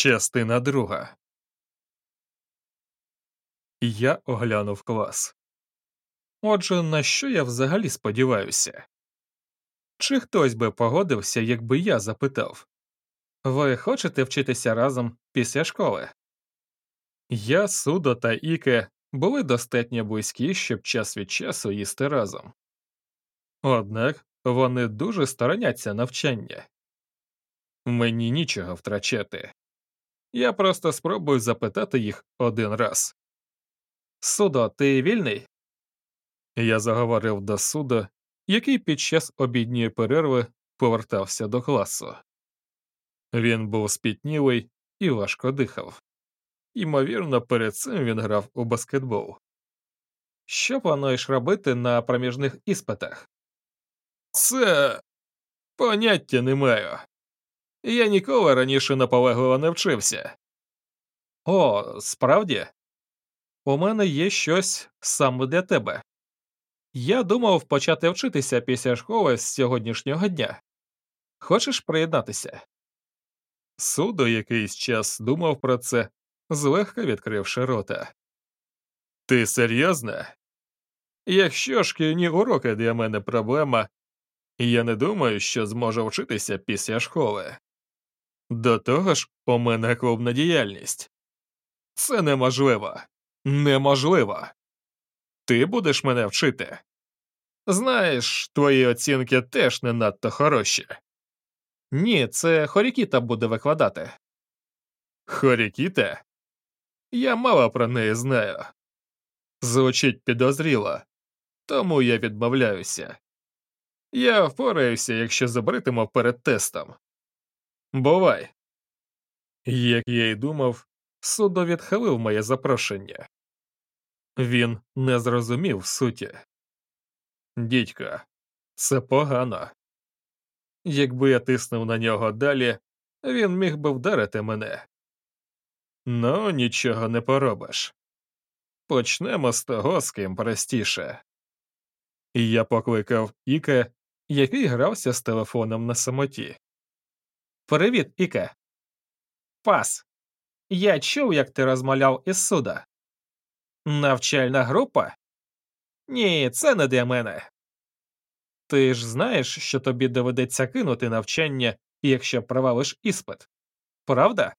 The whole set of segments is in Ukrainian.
Частина друга. Я оглянув клас. Отже, на що я взагалі сподіваюся? Чи хтось би погодився, якби я запитав Ви хочете вчитися разом після школи? Я, Судо та Іке були достатньо близькі, щоб час від часу їсти разом. Однак вони дуже стороняться навчання. Мені нічого втрачати. Я просто спробую запитати їх один раз. Судо, ти вільний? Я заговорив до судо, який під час обідньої перерви повертався до класу. Він був спітнілий і важко дихав. Ймовірно, перед цим він грав у баскетбол. Що плануєш робити на проміжних іспитах? Це поняття не маю. Я ніколи раніше наполегливо не вчився. О, справді? У мене є щось саме для тебе. Я думав почати вчитися після школи з сьогоднішнього дня. Хочеш приєднатися? Судо якийсь час думав про це, злегка відкривши рота. Ти серйозно? Якщо шкільні уроки для мене проблема, я не думаю, що зможу вчитися після школи. До того ж, у мене клубна діяльність. Це неможливо. Неможливо. Ти будеш мене вчити. Знаєш, твої оцінки теж не надто хороші. Ні, це Хорікіта буде викладати. Хорікіта? Я мало про неї знаю. Звучить підозріло, тому я відмовляюся. Я впораюся, якщо забритиму перед тестом. Бувай. Як я й думав, судо відхилив моє запрошення. Він не зрозумів суті. Дідько, це погано. Якби я тиснув на нього далі, він міг би вдарити мене. Ну, нічого не поробиш. Почнемо з того, з ким простіше. Я покликав Іке, який грався з телефоном на самоті. Привіт, Іке. Пас. Я чув, як ти розмовляв із суда. Навчальна група? Ні, це не для мене. Ти ж знаєш, що тобі доведеться кинути навчання, якщо провалиш іспит. Правда?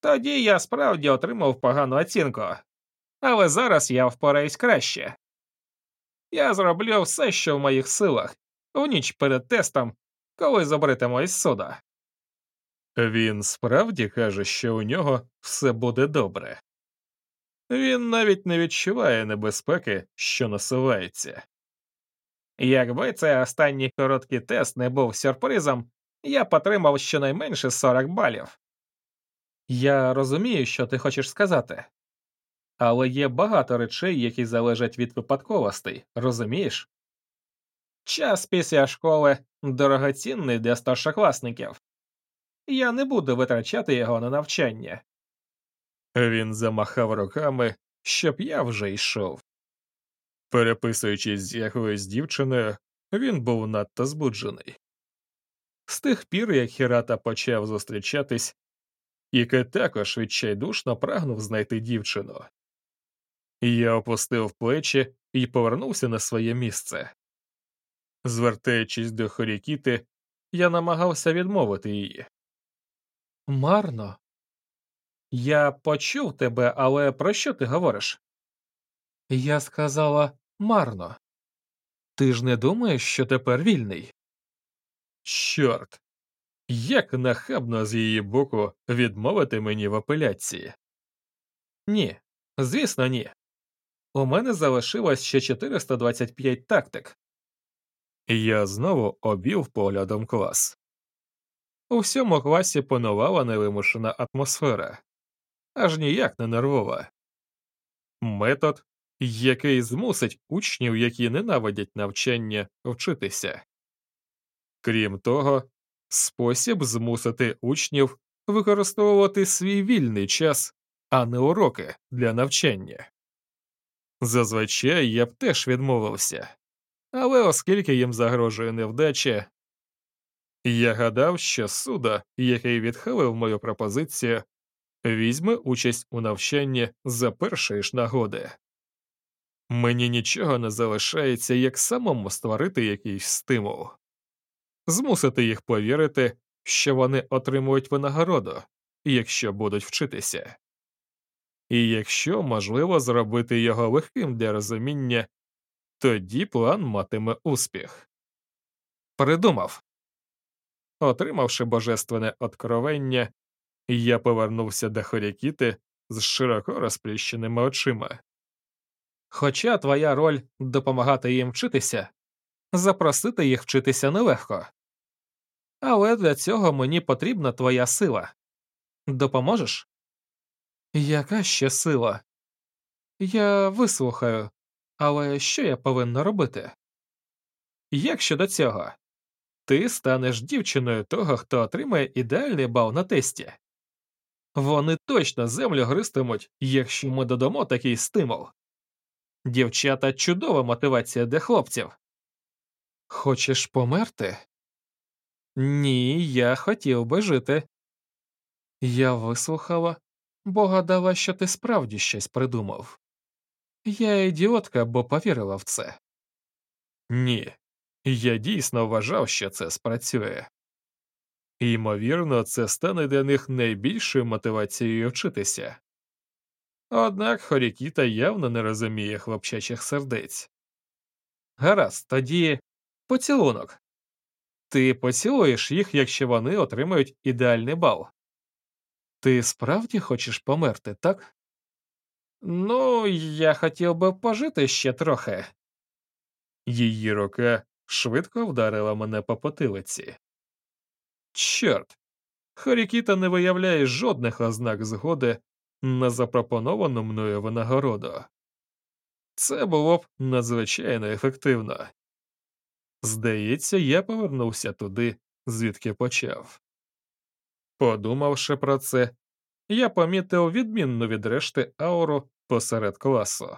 Тоді я справді отримав погану оцінку, але зараз я впораюсь краще. Я зроблю все, що в моїх силах, у ніч перед тестом, коли забритиму із суда. Він справді каже, що у нього все буде добре. Він навіть не відчуває небезпеки, що насувається. Якби цей останній короткий тест не був сюрпризом, я б отримав щонайменше 40 балів. Я розумію, що ти хочеш сказати, але є багато речей, які залежать від випадковостей, розумієш? Час після школи дорогоцінний для старшокласників. Я не буду витрачати його на навчання. Він замахав руками, щоб я вже йшов. Переписуючись з якоюсь дівчиною, він був надто збуджений. З тих пір, як Хірата почав зустрічатись, Іке також відчайдушно прагнув знайти дівчину. Я опустив плечі і повернувся на своє місце. Звертаючись до Хорікіти, я намагався відмовити її. Марно. Я почув тебе, але про що ти говориш? Я сказала марно. Ти ж не думаєш, що тепер вільний? Чорт. Як нахабно з її боку відмовити мені в апеляції? Ні, звісно, ні. У мене залишилось ще 425 тактик. Я знову обвів поглядом клас. У всьому класі панувала невимушена атмосфера, аж ніяк не нервова. Метод, який змусить учнів, які ненавидять навчання, вчитися. Крім того, спосіб змусити учнів використовувати свій вільний час, а не уроки для навчання. Зазвичай я б теж відмовився, але оскільки їм загрожує невдача, Я гадав, що суда, який відхилив мою пропозицію, візьме участь у навчанні за першої ж нагоди. Мені нічого не залишається, як самому створити якийсь стимул, змусити їх повірити, що вони отримують винагороду, якщо будуть вчитися, і якщо можливо зробити його легким для розуміння, тоді план матиме успіх. Придумав. Отримавши божественне откровення, я повернувся до Хорікіти з широко розплющеними очима. Хоча твоя роль допомагати їм вчитися, запросити їх вчитися нелегко. Але для цього мені потрібна твоя сила. Допоможеш? Яка ще сила? Я вислухаю, але що я повинна робити? Як щодо цього? Ти станеш дівчиною того, хто отримає ідеальний бал на тесті. Вони точно землю гристимуть, якщо ми додамо такий стимул. Дівчата чудова мотивація для хлопців. Хочеш померти? Ні, я хотів би жити. Я вислухала, бо гадала, що ти справді щось придумав. Я ідіотка, бо повірила в це. Ні, я дійсно вважав, що це спрацює. Ймовірно, це стане для них найбільшою мотивацією вчитися. Однак Хорікіта явно не розуміє хлопчачих сердець. Гаразд, тоді поцілунок. Ти поцілуєш їх, якщо вони отримають ідеальний бал. Ти справді хочеш померти, так? Ну, я хотів би пожити ще трохи. Її рука швидко вдарила мене по потилиці. Чорт, Хорікіта не виявляє жодних ознак згоди на запропоновану мною винагороду. Це було б надзвичайно ефективно. Здається, я повернувся туди, звідки почав. Подумавши про це, я помітив відмінну від решти ауру посеред класу.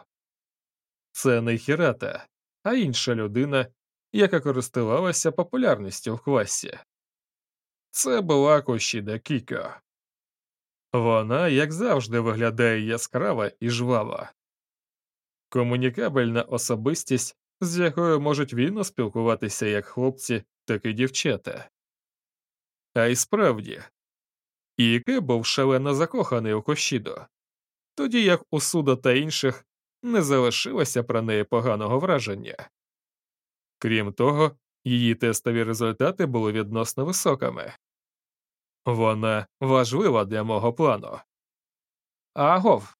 Це не хірата, а інша людина, яка користувалася популярністю в класі. Це була Кошіда Кіко. Вона, як завжди, виглядає яскрава і жвава, комунікабельна особистість, з якою можуть вільно спілкуватися як хлопці, так і дівчата. А й справді, Іке був шалено закоханий у Кошідо, тоді як у Суда та інших не залишилося про неї поганого враження. Крім того, її тестові результати були відносно високими. Вона важлива для мого плану. Агов.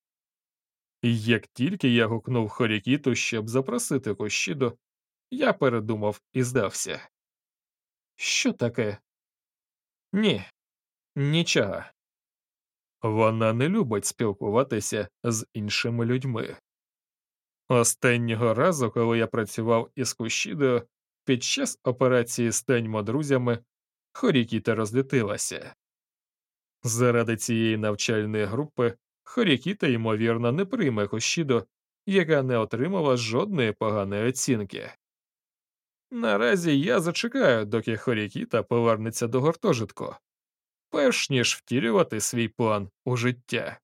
Як тільки я гукнув Хорікіту, щоб запросити Кощіду, я передумав і здався. Що таке? Ні, нічого. Вона не любить спілкуватися з іншими людьми. Останнього разу, коли я працював із Кущідою, під час операції «Станьмо друзями, Хорікіта розлютилася. Заради цієї навчальної групи Хорікіта, ймовірно, не прийме Хошідо, яка не отримала жодної поганої оцінки. Наразі я зачекаю, доки Хорікіта повернеться до гуртожитку, перш ніж втілювати свій план у життя.